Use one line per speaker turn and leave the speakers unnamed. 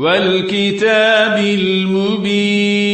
والكتاب المبين